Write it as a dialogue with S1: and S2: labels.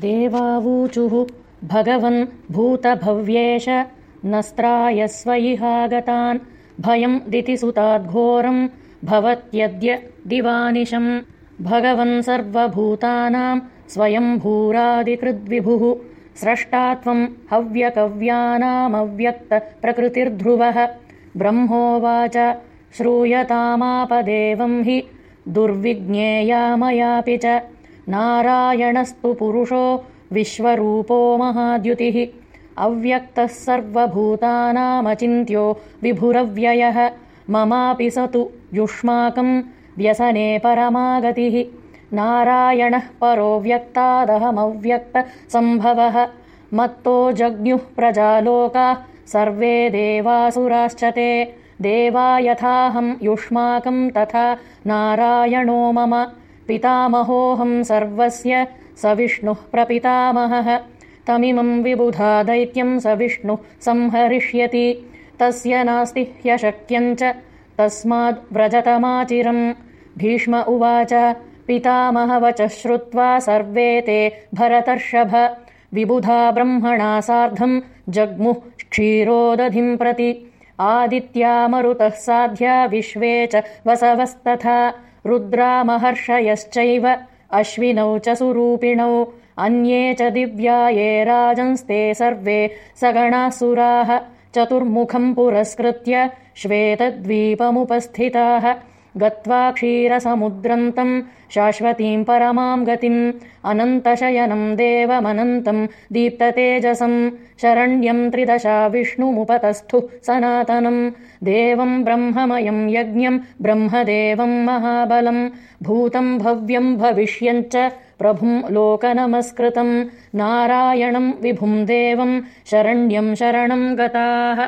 S1: देवावूचुः भगवन् भूतभव्येश नस्त्रायस्वयिहागतान् भयम् दितिसुताद्घोरम् भवत्यद्य दिवानिशम् भगवन् सर्वभूतानां स्वयम्भूरादिकृद्विभुः स्रष्टा त्वम् हव्यकव्यानामव्यक्तप्रकृतिर्ध्रुवः ब्रह्मोवाच श्रूयतामापदेवं हि दुर्विज्ञेया मयापि च नारायणस्तु पुरुषो विश्वरूपो महाद्युतिः। अव्यक्तः सर्वभूतानामचिन्त्यो विभुरव्ययः। ममापि स तु युष्माकम् व्यसने परमागतिः। नारायणः परो व्यक्तादहमव्यक्तसम्भवः मत्तो जज्ञुः प्रजालोकाः सर्वे देवासुराश्च ते देवा यथाहम् युष्माकम् तथा नारायणो मम पितामहोऽहम् सर्वस्य स विष्णुः प्रपितामहः। तमिमम् विबुधा दैत्यम् स विष्णुः संहरिष्यति। तस्य नास्ति ह्यशक्यम् च। तस्माद्व्रजतमाचिरम् भीष्म उवाच पितामहवचः श्रुत्वा सर्वे ते भरतर्षभ। विबुधा ब्रह्मणा सार्धम् जग्मुः क्षीरोदधिम् प्रति। आदित्या मरुतः साध्या विश्वे च वसवस्तथा रुद्रामहर्षयश्चैव अश्विनौ च सुरूपिणौ अन्ये च दिव्या ये राजंस्ते सर्वे सगणासुराः चतुर्मुखम् पुरस्कृत्य श्वेतद्वीपमुपस्थिताः गत्वा क्षीरसमुद्रन्तम् शाश्वतीम् परमाम् गतिम् अनन्तशयनम् देवमनन्तम् दीप्ततेजसम् शरण्यम् त्रिदशा विष्णुमुपतस्थुः सनातनम् देवम् ब्रह्ममयम् यज्ञम् ब्रह्मदेवम् महाबलम् भूतम् भव्यम् भविष्यम् च प्रभुम् लोकनमस्कृतम् नारायणम् विभुम् देवम् शरण्यम् शरणम् गताः